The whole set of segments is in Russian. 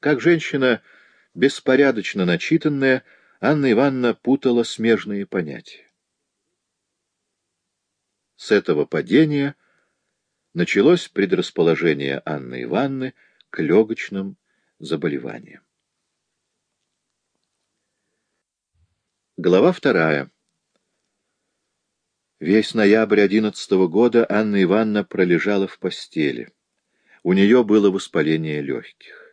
Как женщина беспорядочно начитанная, Анна Ивановна путала смежные понятия. С этого падения началось предрасположение Анны Ивановны к легочным заболеваниям. Глава вторая. Весь ноябрь одиннадцатого года Анна Ивановна пролежала в постели. У нее было воспаление легких.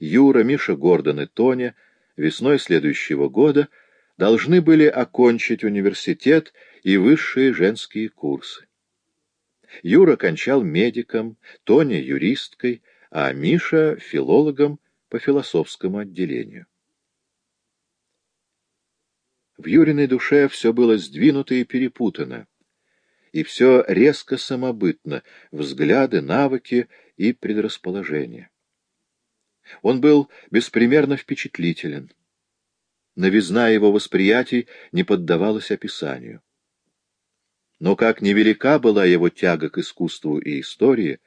Юра, Миша Гордон и Тоня весной следующего года должны были окончить университет и высшие женские курсы. Юра кончал медиком, Тоня — юристкой, а Миша — филологом по философскому отделению. В Юриной душе все было сдвинуто и перепутано, и все резко самобытно, взгляды, навыки и предрасположения. Он был беспримерно впечатлителен. Новизна его восприятий не поддавалась описанию. Но как невелика была его тяга к искусству и истории,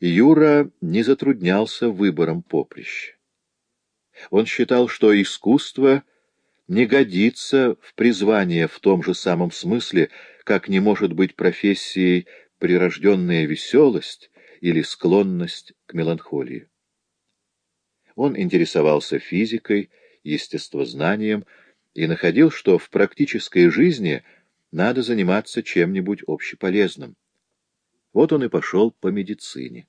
Юра не затруднялся выбором поприща. Он считал, что искусство не годится в призвание в том же самом смысле, как не может быть профессией прирожденная веселость или склонность к меланхолии. Он интересовался физикой, естествознанием и находил, что в практической жизни надо заниматься чем-нибудь общеполезным. Вот он и пошел по медицине.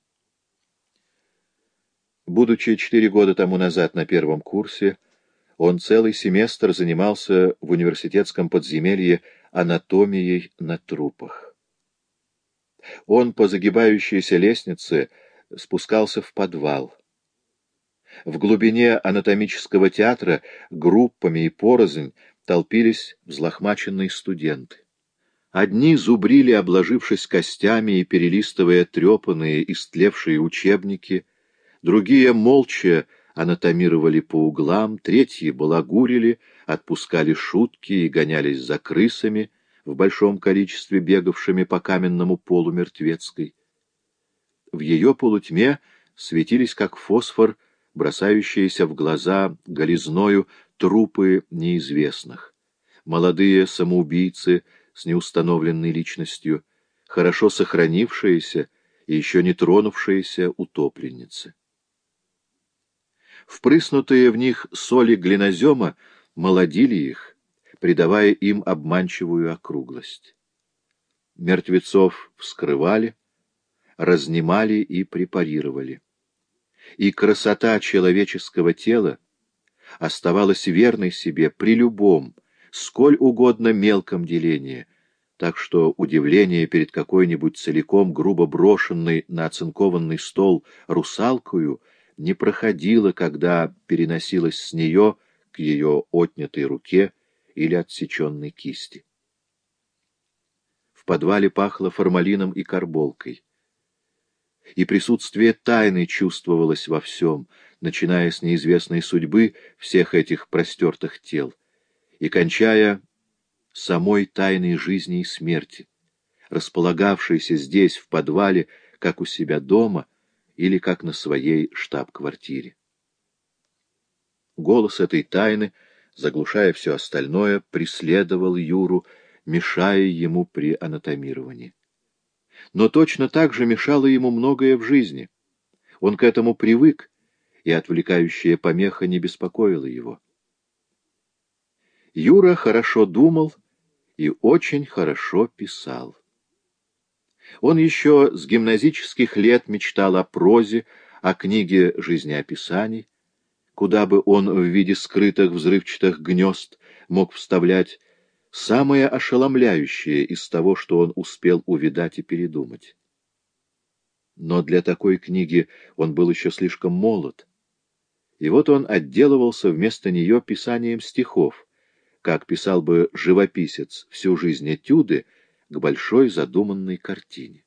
Будучи четыре года тому назад на первом курсе, он целый семестр занимался в университетском подземелье анатомией на трупах. Он по загибающейся лестнице спускался в подвал. В глубине анатомического театра группами и порознь толпились взлохмаченные студенты. Одни зубрили, обложившись костями и перелистывая трепанные, истлевшие учебники, другие молча анатомировали по углам, третьи балагурили, отпускали шутки и гонялись за крысами, в большом количестве бегавшими по каменному полу мертвецкой. В ее полутьме светились, как фосфор, бросающиеся в глаза голизною трупы неизвестных. Молодые самоубийцы с неустановленной личностью, хорошо сохранившиеся и еще не тронувшиеся утопленницы. Впрыснутые в них соли глинозема молодили их, придавая им обманчивую округлость. Мертвецов вскрывали, разнимали и препарировали. И красота человеческого тела оставалась верной себе при любом, сколь угодно мелком делении, так что удивление перед какой-нибудь целиком грубо брошенной на оцинкованный стол русалкою — не проходила, когда переносилась с нее к ее отнятой руке или отсеченной кисти. В подвале пахло формалином и карболкой. И присутствие тайны чувствовалось во всем, начиная с неизвестной судьбы всех этих простертых тел и кончая самой тайной жизни и смерти, располагавшейся здесь, в подвале, как у себя дома — или как на своей штаб-квартире. Голос этой тайны, заглушая все остальное, преследовал Юру, мешая ему при анатомировании. Но точно так же мешало ему многое в жизни. Он к этому привык, и отвлекающая помеха не беспокоила его. Юра хорошо думал и очень хорошо писал. Он еще с гимназических лет мечтал о прозе, о книге жизнеописаний, куда бы он в виде скрытых взрывчатых гнезд мог вставлять самое ошеломляющее из того, что он успел увидать и передумать. Но для такой книги он был еще слишком молод. И вот он отделывался вместо нее писанием стихов, как писал бы живописец всю жизнь этюды, к большой задуманной картине.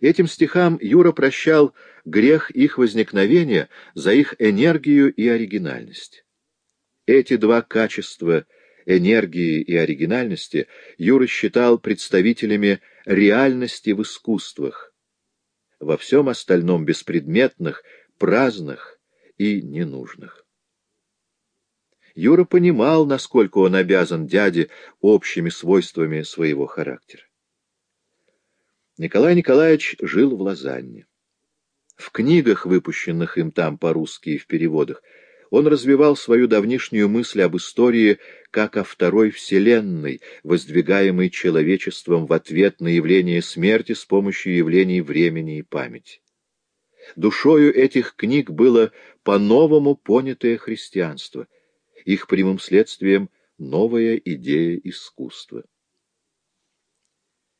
Этим стихам Юра прощал грех их возникновения за их энергию и оригинальность. Эти два качества энергии и оригинальности Юра считал представителями реальности в искусствах. Во всем остальном беспредметных, праздных и ненужных. Юра понимал, насколько он обязан дяде общими свойствами своего характера. Николай Николаевич жил в Лозанне. В книгах, выпущенных им там по-русски и в переводах, он развивал свою давнишнюю мысль об истории как о второй вселенной, воздвигаемой человечеством в ответ на явление смерти с помощью явлений времени и памяти. Душою этих книг было по-новому понятое христианство, их прямым следствием — новая идея искусства.